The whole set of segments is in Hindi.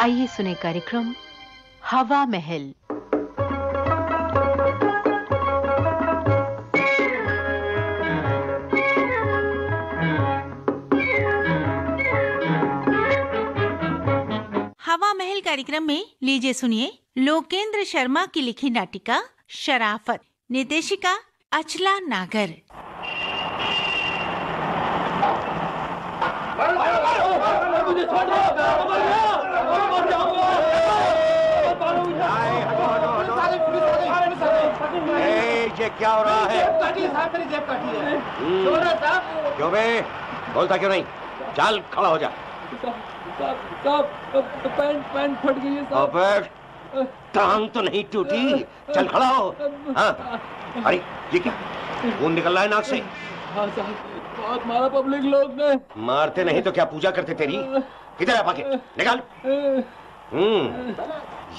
आइए सुने कार्यक्रम हवा महल। हवा महल कार्यक्रम में लीजिए सुनिए लोकेंद्र शर्मा की लिखी नाटिका शराफत। निर्देशिका अचला नागर। ए, ये क्या हो रहा है? काटी साहब मेरी जेब काटी है। हम्म, साहब? क्यों बे? बोलता क्यों नहीं? चल खड़ा हो जा। पैंट पैंट फट गई है टांग तो नहीं टूटी। चल खड़ा हो। हाँ। अरे ये क्या? खून निकल रहा है नाक से। हाँ साहब बहुत मारा पब्लिक लोग ने। मारते नहीं तो क्या पूजा करते तेरी? किधर है पाके निकाल। हम्म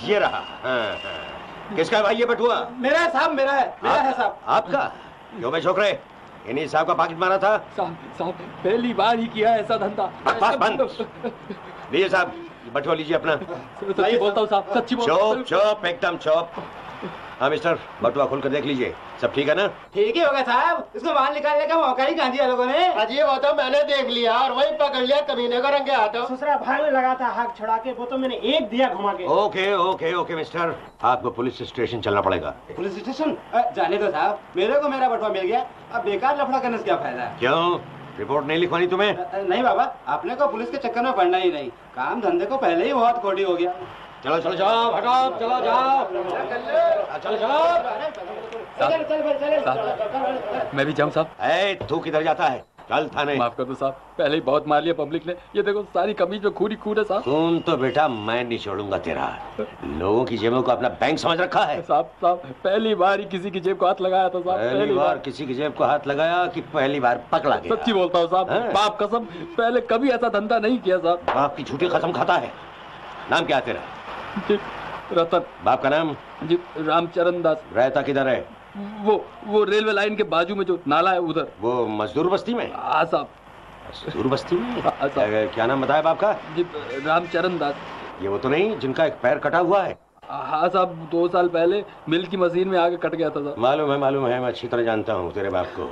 ये रहा। हाँ, हाँ। किसका है भाई ये बटुआ? मेरा है साहब मेरा है मेरा है साहब। आपका? क्यों भाई छोकरे इन्हीं साहब का पाकिट मारा था। साहब साहब पहली बार ही किया ऐसा धंधा। बकवास बंद। लीजिए साहब बटुआ लीजिए अपना। सच्ची बोलता हूँ साहब सच्ची बोलता चुप चुप एकदम चुप। हाँ मिस्टर बटुआ खोल कर देख लीजिए। सब ठीक है ना? ठीक ही होगा साहब। इसको बाहर निकालने का मौका ही गांधी दिया लोगों ने। अजी वो तो मैंने देख लिया और वही पकड़ लिया कमीने को रंगे हाथों। ससुरा भाग में लगा था हाथ छुड़ा के वो तो मैंने एक दिया घुमा के। Okay okay okay mister. आपको पुलिस स्टेशन चलना पड़ेगा। Police station? जाने दो साहब। मेरे को मेरा बटवा मिल गया। अब बेकार लफड़ा करने से क्या फ़ायदा? है क्यों? रिपोर्ट नहीं लिखवानी तुम्हें? नहीं बाबा अपने को पुलिस के चक्कर में पड़ना ही नहीं। काम धंधे को पहले ही बहुत खोटी हो गया। चलो चलो जाओ चलो जाओ। चलो चलो। मैं भी जाऊँ साहब? तू किधर जाता है? चल थाने। माफ़ कर दो साहब। पहले ही बहुत मार लिया पब्लिक ने। ये देखो सारी कमीज में खून ही खून है साहब। खून तो बेटा मैं नहीं छोड़ूँगा तेरा। लोगों की जेबों को अपना बैंक समझ रखा है। साहब साहब पहली बार ही किसी की जेब को हाथ लगाया था साहब। पहली बार किसी की जेब को हाथ लगाया कि पहली बार पकड़ा गया। सच्ची बोलता हूँ साहब। हाँ। बाप कसम पहले कभी ऐसा धंधा नहीं किया साहब। बाप की झूठी कसम खाता है। नाम क्या तेरा? जी, रतन। बाप का नाम? जी रामचरण दास। रहता किधर है? वो वो रेलवे लाइन के बाजू में जो नाला है उधर। वो मजदूर बस्ती में? हाँ साहब। मजदूर बस्ती में? हाँ, साहब। क्या नाम बताया बाप का? जी रामचरण दास। ये वो तो नहीं जिनका एक पैर कटा हुआ है। हाँ साहब दो साल पहले मिल की मशीन में आके कट गया था साहब। मालूम है मालूम है मैं अच्छी तरह जानता हूँ तेरे बाप को।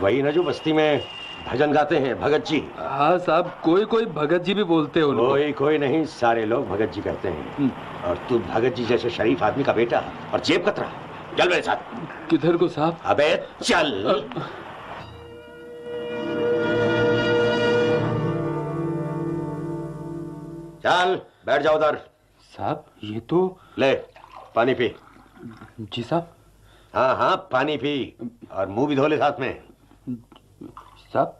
वही ना जो बस्ती में भजन गाते हैं भगत जी। हाँ साहब कोई कोई भगत जी भी बोलते हो कोई कोई नहीं सारे लोग भगत जी कहते हैं। हम्म, और तू भगत जी जैसे शरीफ आदमी का बेटा और जेब कतरा। चल मेरे साथ। किधर को साहब? अबे चल। चल बैठ जाओ उधर। साहब ये तो ले पानी पी। जी साहब। हाँ हाँ पानी पी। और मुँह भी धो ले साथ में। साहब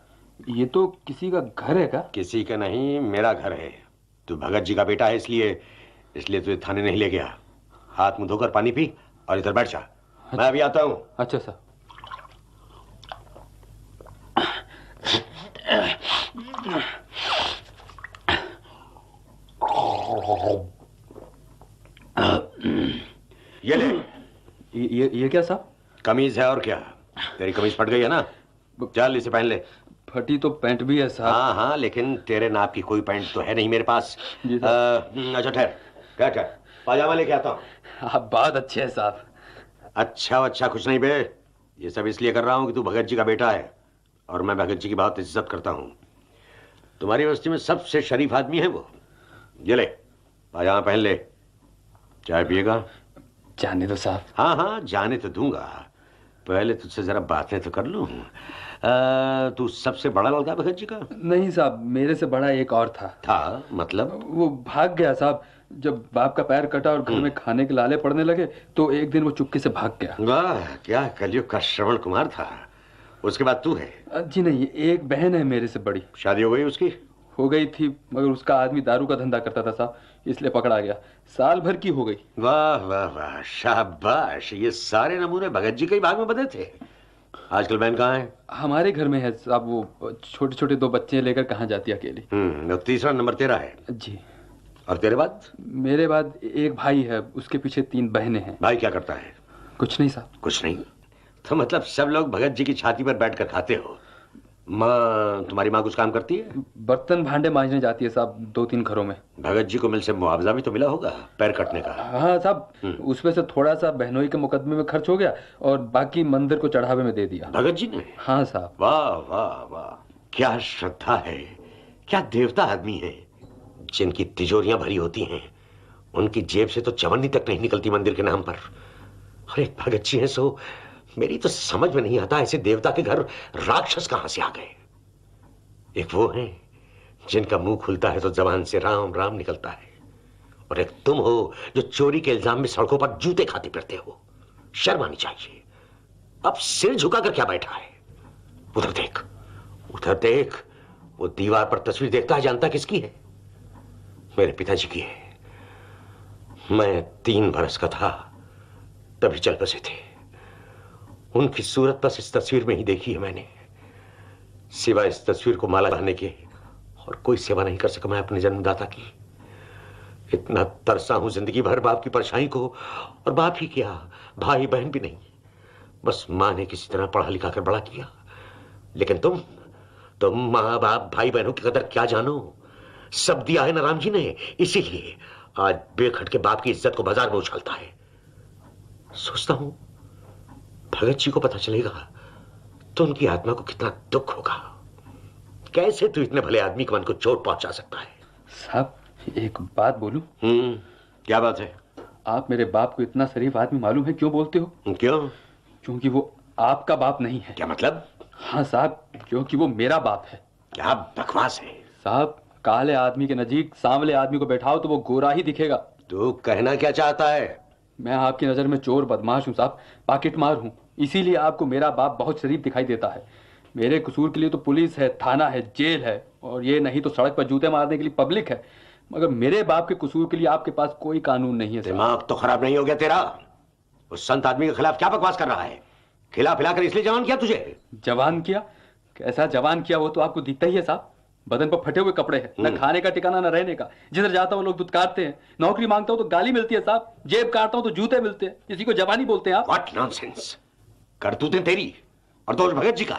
ये तो किसी का घर है क्या? किसी का नहीं मेरा घर है। तू भगत जी का बेटा है इसलिए इसलिए तुझे थाने नहीं ले गया। हाथ मुँह धोकर पानी पी और इधर बैठ जा। अच्छा, मैं अभी आता हूँ। अच्छा साहब ये ले। ये ये, ये क्या साहब? कमीज है और क्या? तेरी कमीज फट गई है ना? चल इसे पहन ले? फटी तो पैंट भी है साहब। हाँ हाँ लेकिन तेरे नाप की कोई पैंट तो है नहीं मेरे पास। जी अ, अच्छा ठहर। क्या ठहर पाजामा लेके आता हूँ। आप बहुत अच्छे हैं साहब। अच्छा अच्छा कुछ नहीं बे। ये सब इसलिए कर रहा हूँ कि तू भगत जी का बेटा है और मैं भगत जी की बहुत इज़्ज़त करता हूँ। तुम्हारी बस्ती में सबसे शरीफ आदमी है वो। ये ले पाजामा पहन ले। चाय पिएगा? जाने दो साहब। हाँ हाँ जाने तो दूँगा। पहले तुझसे जरा बातें तो कर लूँ। तू सबसे बड़ा लड़का भगत जी का? नहीं साहब मेरे से बड़ा एक और था। था? मतलब? वो भाग गया साहब। जब बाप का पैर कटा और घर में खाने के लाले पड़ने लगे तो एक दिन वो चुपके से भाग गया। वाह क्या कलयुग का श्रवण कुमार था। उसके बाद तू है? जी नहीं एक बहन है मेरे से बड़ी। शादी हो गई उसकी? हो गई थी मगर उसका आदमी दारू का धंधा करता था साहब। इसलिए पकड़ा गया। साल भर की हो गई। वाह वाह वाह शाबाश। ये सारे नमूने भगत जी के ही भाग में बने थे। आजकल बहन कहाँ है? हमारे घर में है साहब वो छोटे छोटे दो बच्चे लेकर कहाँ जाती अकेली। हम्म तीसरा नंबर तेरा है। जी। और तेरे बाद? मेरे बाद एक भाई है उसके पीछे तीन बहनें हैं। भाई क्या करता है? कुछ नहीं साहब। कुछ नहीं? तो मतलब सब लोग भगत जी की छाती पर बैठकर खाते हो। माँ तुम्हारी माँ कुछ काम करती है? बर्तन भांडे मांजने जाती है साहब दो तीन घरों में। भगत जी को मिल से मुआवजा भी तो मिला होगा पैर कटने का। हाँ साहब उसमें से थोड़ा सा बहनोई के मुकदमे में खर्च हो गया और बाकी मंदिर को चढ़ावे में दे दिया। भगत जी ने? हाँ साहब। वाह वाह वाह। क्या श्रद्धा है क्या देवता आदमी है जिनकी तिजोरियाँ भरी होती हैं। उनकी जेब से तो चवन्नी तक नहीं निकलती मंदिर के नाम पर। अरे भगत जी हैं सो मेरी तो समझ में नहीं आता ऐसे देवता के घर राक्षस कहाँ से आ गए। एक वो हैं जिनका मुँह खुलता है तो जबान से राम राम निकलता है। और एक तुम हो जो चोरी के इल्ज़ाम में सड़कों पर जूते खाते फिरते हो। शर्म आनी चाहिए। अब सिर झुकाकर क्या बैठा है? उधर देख उधर देख, वो दीवार पर तस्वीर देखता है, जानता किसकी है? मेरे पिताजी की है। मैं तीन बरस का था, तभी चल बसे थे। उनकी सूरत बस इस तस्वीर में ही देखी है मैंने। सिवा इस तस्वीर को माला बनाने के और कोई सेवा नहीं कर सका मैं अपने जन्मदाता की। इतना तरसा हूँ ज़िंदगी भर बाप की परछाई को और बाप ही क्या, भाई बहन भी नहीं। बस माँ ने किसी तरह पढ़ा लिखा कर बड़ा किया। लेकिन तुम तुम माँ, बाप, भाई बहनों की कदर क्या जानो? सब दिया है ना राम जी ने, इसीलिए आज बेखट के बाप की इज़्ज़त को बाज़ार में उछालता है। सोचता हूँ भगत जी को पता चलेगा तो उनकी आत्मा को कितना दुख होगा। कैसे तू इतने भले आदमी के मन को चोट पहुँचा सकता है? साहब एक बात बोलूँ? हम्म क्या बात है? आप मेरे बाप को इतना शरीफ आदमी मालूम है क्यों बोलते हो? क्यों? क्योंकि वो आपका बाप नहीं है। क्या मतलब? हाँ साहब क्योंकि वो मेरा बाप है। क्या बकवास है? साहब काले आदमी के नजीक सांवले आदमी को बैठाओ तो वो गोरा ही दिखेगा। तू कहना क्या चाहता है? मैं आपकी नज़र में चोर बदमाश हूँ साहब पाकिट मार हूँ। इसीलिए आपको मेरा बाप बहुत शरीफ दिखाई देता है। मेरे कसूर के लिए तो पुलिस है थाना है जेल है और ये नहीं तो सड़क पर जूते मारने के लिए पब्लिक है। मगर मेरे बाप के कसूर के लिए आपके पास कोई कानून नहीं है दिमाग तो खराब नहीं हो गया तेरा? उस संत आदमी के खिलाफ क्या बकवास कर रहा है? खिला पिला कर इसलिए जवान किया तुझे? जवान किया? कैसा जवान किया वो तो आपको दिखता ही है साहब। बदन पर फटे हुए कपड़े हैं न खाने का ठिकाना न रहने का। जिधर जाता हूँ लोग दुत्कारते हैं। नौकरी माँगता हूँ तो गाली मिलती है साहब। जेब काटता हूँ तो जूते मिलते हैं। किसी को जवानी बोलते हैं आप। व्हाट नॉनसेंस करतूतें तेरी और दोष भगत जी का।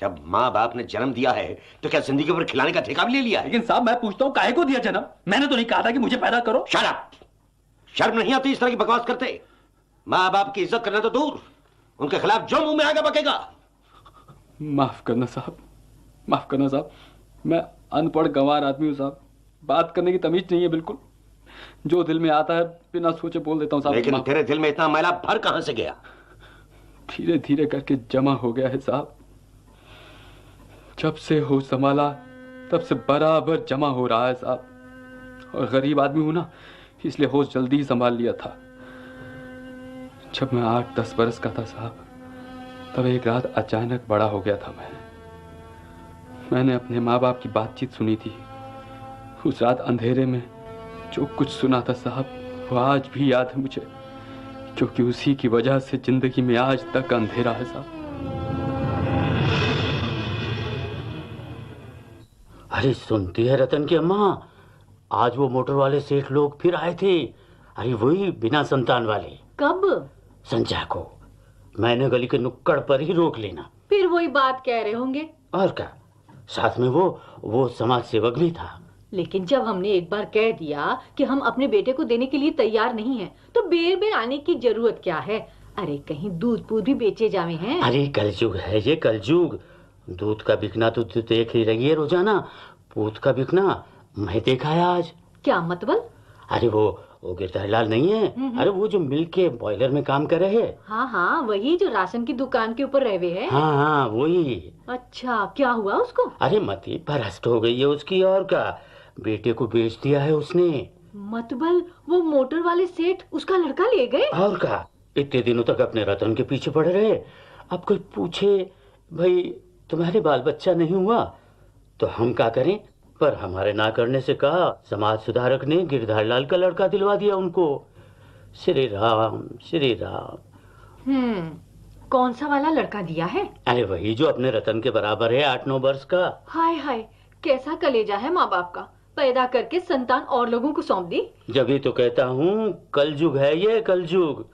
जब माँ बाप ने जन्म दिया है तो क्या ज़िंदगी भर खिलाने का ठेका भी ले लिया है? लेकिन साहब मैं पूछता हूँ काहे को दिया जन्म? मैंने तो नहीं कहा था कि मुझे पैदा करो। शराब शर्म नहीं आती इस तरह की बकवास करते। माँ बाप की इज़्ज़त करना तो दूर। उनके खिलाफ जो मुँह में आगे बकेगा। माफ़ करना साहब माफ़ करना साहब। मैं अनपढ़ गंवार आदमी हूँ साहब। बात करने की तमीज नहीं है बिल्कुल। जो दिल में आता है बिना सोचे बोल देता हूँ साहब। लेकिन तेरे दिल में इतना मैला भर कहाँ से गया? धीरे धीरे करके जमा हो गया है साहब। जब से हो संभाला, तब से बराबर जमा हो रहा है साहब। और गरीब आदमी हूँ ना, इसलिए होश जल्दी ही संभाल लिया था। जब मैं आठ, दस बरस का था साहब, तब एक रात अचानक बड़ा हो गया था मैं। मैंने अपने माँ बाप की बातचीत सुनी थी। उस रात अंधेरे में जो कुछ सुना था साहब, वो आज भी याद है मुझे। क्योंकि उसी की वजह से ज़िंदगी में आज तक अंधेरा है साहब। अरे सुनती है रतन की अम्मा। आज वो मोटर वाले सेठ लोग फिर आए थे। अरे वही बिना संतान वाले। कब? संजय को। मैंने गली के नुक्कड़ पर ही रोक लेना। फिर वही बात कह रहे होंगे। और क्या? साथ में वो वो समाज सेवक भी था। लेकिन जब हमने एक बार कह दिया कि हम अपने बेटे को देने के लिए तैयार नहीं हैं, तो बेर बेर आने की ज़रूरत क्या है? अरे कहीं दूध पूध भी बेचे जावे हैं? अरे कलयुग है ये कलयुग। दूध का बिकना तो तू देख ही रही है रोज़ाना। पूत का बिकना मैं देखा है आज। क्या मतलब? अरे वो वो गिरधरलाल नहीं है? अरे वो जो मिल के बॉयलर में काम कर रहे हैं। हाँ हाँ वही जो राशन की दुकान के ऊपर रहवे है। हाँ हाँ वही। अच्छा क्या हुआ उसको? अरे मती भ्रष्ट हो गई है उसकी और का बेटे को बेच दिया है उसने। मतबल वो मोटर वाले सेठ उसका लड़का ले गए। और का इतने दिनों तक अपने रतन के पीछे पड़ रहे। अब कोई पूछे भाई तुम्हारे बाल बच्चा नहीं हुआ? तो हम क्या करें? पर हमारे ना करने से कहा समाज सुधारक ने गिरधार लाल का लड़का दिलवा दिया उनको। श्री राम श्री राम। हम्म कौन सा वाला लड़का दिया है? अरे वही जो अपने रतन के बराबर है आठ नौ वर्ष का। हाय हाय कैसा कलेजा है माँ बाप का। पैदा करके संतान और लोगों को सौंप दी। जब तो कहता हूँ कल कलयुग है ये कल कलयुग।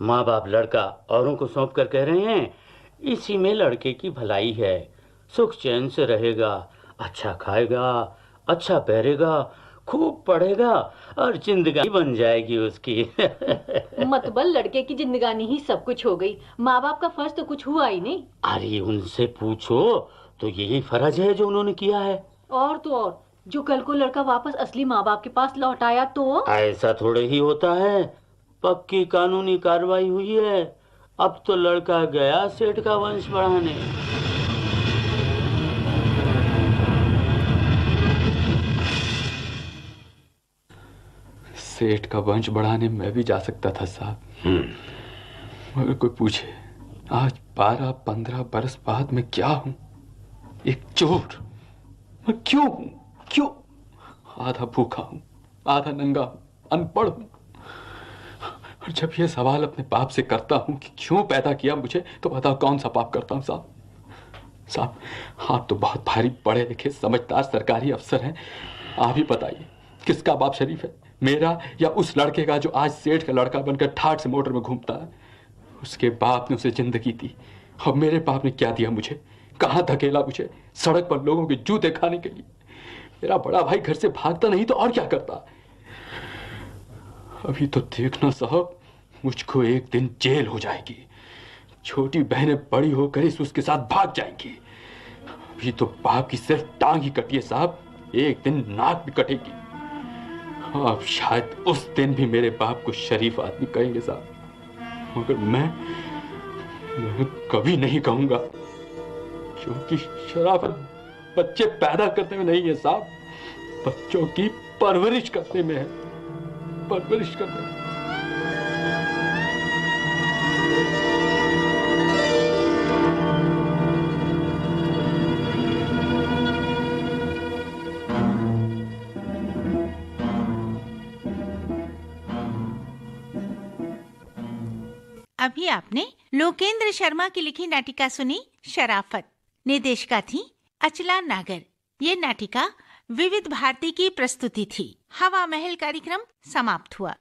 माँ बाप लड़का औरों को सौंप कर कह रहे हैं इसी में लड़के की भलाई है। सुख चैन से रहेगा अच्छा खाएगा अच्छा पहरेगा खूब पढ़ेगा और ज़िंदगी बन जाएगी उसकी। मतबल लड़के की जिंदगानी ही सब कुछ हो गई। माँ बाप का फ़र्ज़ तो कुछ हुआ ही नहीं। अरे उनसे पूछो तो यही फ़र्ज़ है जो उन्होंने किया है। और तो और। जो कल को लड़का वापस असली माँ बाप के पास लौट आया तो? ऐसा थोड़े ही होता है। पक्की कानूनी कार्रवाई हुई है। अब तो लड़का गया सेठ का वंश बढ़ाने। सेठ का वंश बढ़ाने मैं भी जा सकता था साहब। मगर कोई पूछे आज बारह पंद्रह बरस बाद मैं क्या हूँ? एक चोर। मैं क्यों हूँ? क्यों? आधा भूखा हूँ, आधा नंगा हूँ, अनपढ़ हूँ। और जब ये सवाल अपने बाप से करता हूँ कि क्यों पैदा किया मुझे तो बताओ कौन सा पाप करता हूँ, साहब? साहब आप तो बहुत भारी पढ़े लिखे समझदार सरकारी अफसर हैं। आप ही बताइए, किसका बाप शरीफ है? मेरा या उस लड़के का जो आज सेठ का लड़का बनकर ठाट से मोटर में घूमता है? उसके बाप ने उसे ज़िंदगी दी अब मेरे बाप ने क्या दिया मुझे? कहाँ धकेला मुझे? सड़क पर लोगों के जूते खाने के लिए। मेरा बड़ा भाई घर से भागता नहीं तो और क्या करता? अभी तो देखना साहब, मुझको एक दिन जेल हो जाएगी। छोटी बहनें बड़ी होकर इस उसके साथ भाग जाएँगी। अभी तो बाप की सिर्फ़ टांग ही कटी है साहब, एक दिन नाक भी कटेगी। अब शायद उस दिन भी मेरे बाप को शरीफ आदमी कहेंगे साहब। मगर मैं मैं कभी नहीं कहूँगा, क्योंकि शराफत बच्चे पैदा करने में नहीं है साहब। बच्चों की परवरिश करने में है। परवरिश करने में। अभी आपने लोकेंद्र शर्मा की लिखी नाटिका सुनी, शराफत। निर्देशिका थी अचला नागर। ये नाटिका विविध भारती की प्रस्तुति थी। हवा महल कार्यक्रम समाप्त हुआ।